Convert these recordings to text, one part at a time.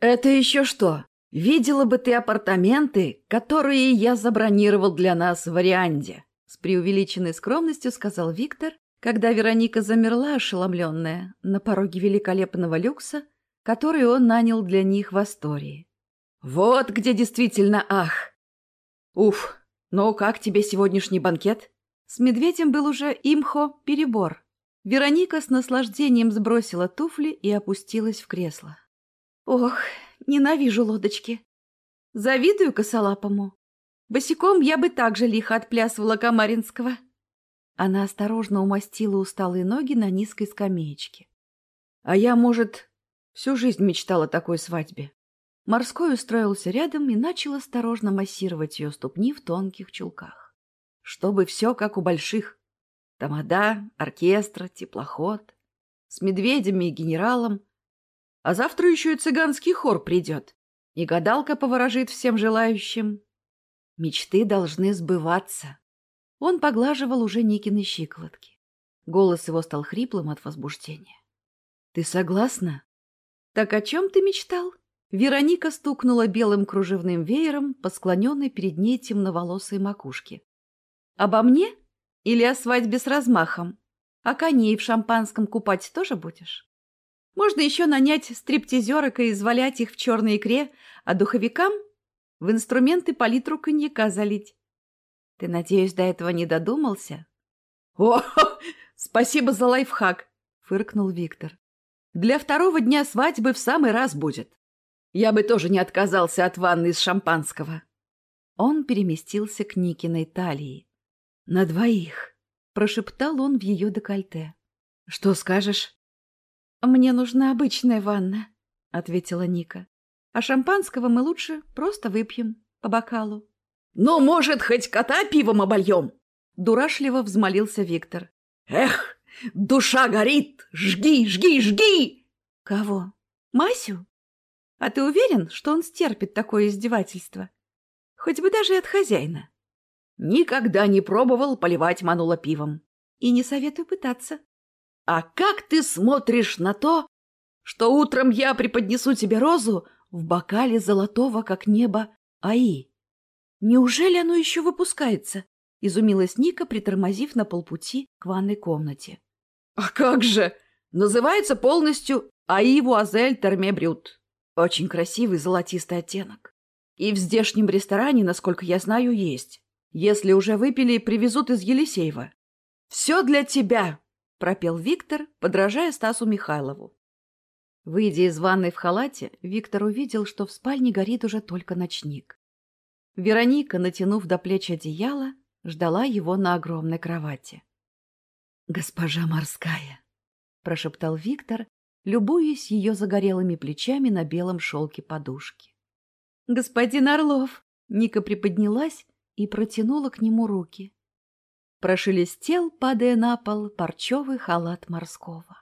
«Это еще что? Видела бы ты апартаменты, которые я забронировал для нас в Арианде!» С преувеличенной скромностью сказал Виктор, когда Вероника замерла ошеломленная на пороге великолепного люкса, который он нанял для них в Астории. «Вот где действительно ах! Уф, ну как тебе сегодняшний банкет?» С медведем был уже имхо перебор. Вероника с наслаждением сбросила туфли и опустилась в кресло. Ох, ненавижу лодочки. Завидую косолапому. Босиком я бы так же лихо отплясывала Камаринского. Она осторожно умастила усталые ноги на низкой скамеечке. А я, может, всю жизнь мечтала о такой свадьбе. Морской устроился рядом и начал осторожно массировать ее ступни в тонких чулках. Чтобы все как у больших. Тамада, оркестр, теплоход. С медведями и генералом, а завтра еще и цыганский хор придет. И гадалка поворожит всем желающим. Мечты должны сбываться. Он поглаживал уже Никины щиколотки. Голос его стал хриплым от возбуждения. — Ты согласна? — Так о чем ты мечтал? Вероника стукнула белым кружевным веером по склоненной перед ней темноволосой макушке. — Обо мне? Или о свадьбе с размахом? А коней в шампанском купать тоже будешь? Можно еще нанять стриптизерок и извалять их в черной икре, а духовикам в инструменты палитру коньяка залить. Ты, надеюсь, до этого не додумался? — О, спасибо за лайфхак! — фыркнул Виктор. — Для второго дня свадьбы в самый раз будет. Я бы тоже не отказался от ванны из шампанского. Он переместился к Никиной талии. — На двоих! — прошептал он в ее декольте. — Что скажешь? «Мне нужна обычная ванна», — ответила Ника. «А шампанского мы лучше просто выпьем по бокалу». «Ну, может, хоть кота пивом обольем?» — дурашливо взмолился Виктор. «Эх, душа горит! Жги, жги, жги!» «Кого? Масю? А ты уверен, что он стерпит такое издевательство? Хоть бы даже и от хозяина». «Никогда не пробовал поливать манула пивом». «И не советую пытаться. А как ты смотришь на то, что утром я преподнесу тебе розу в бокале золотого, как небо, Аи? Неужели оно еще выпускается? Изумилась Ника, притормозив на полпути к ванной комнате. А как же! Называется полностью Аи Вуазель Термебрют. Очень красивый золотистый оттенок. И в здешнем ресторане, насколько я знаю, есть. Если уже выпили, привезут из Елисеева. Все для тебя, пропел Виктор, подражая Стасу Михайлову. Выйдя из ванной в халате, Виктор увидел, что в спальне горит уже только ночник. Вероника, натянув до плеч одеяло, ждала его на огромной кровати. «Госпожа морская!» — прошептал Виктор, любуясь ее загорелыми плечами на белом шелке подушки. «Господин Орлов!» — Ника приподнялась и протянула к нему руки. Прошелестел, падая на пол, парчевый халат морского.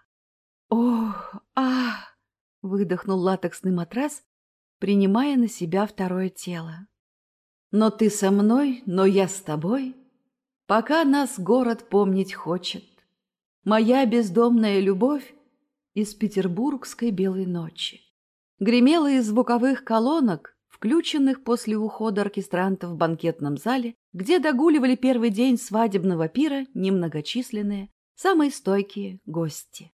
«Ох, ах!» — выдохнул латексный матрас, принимая на себя второе тело. «Но ты со мной, но я с тобой, пока нас город помнить хочет. Моя бездомная любовь из петербургской белой ночи». Гремела из звуковых колонок, включенных после ухода оркестрантов в банкетном зале, где догуливали первый день свадебного пира немногочисленные, самые стойкие гости.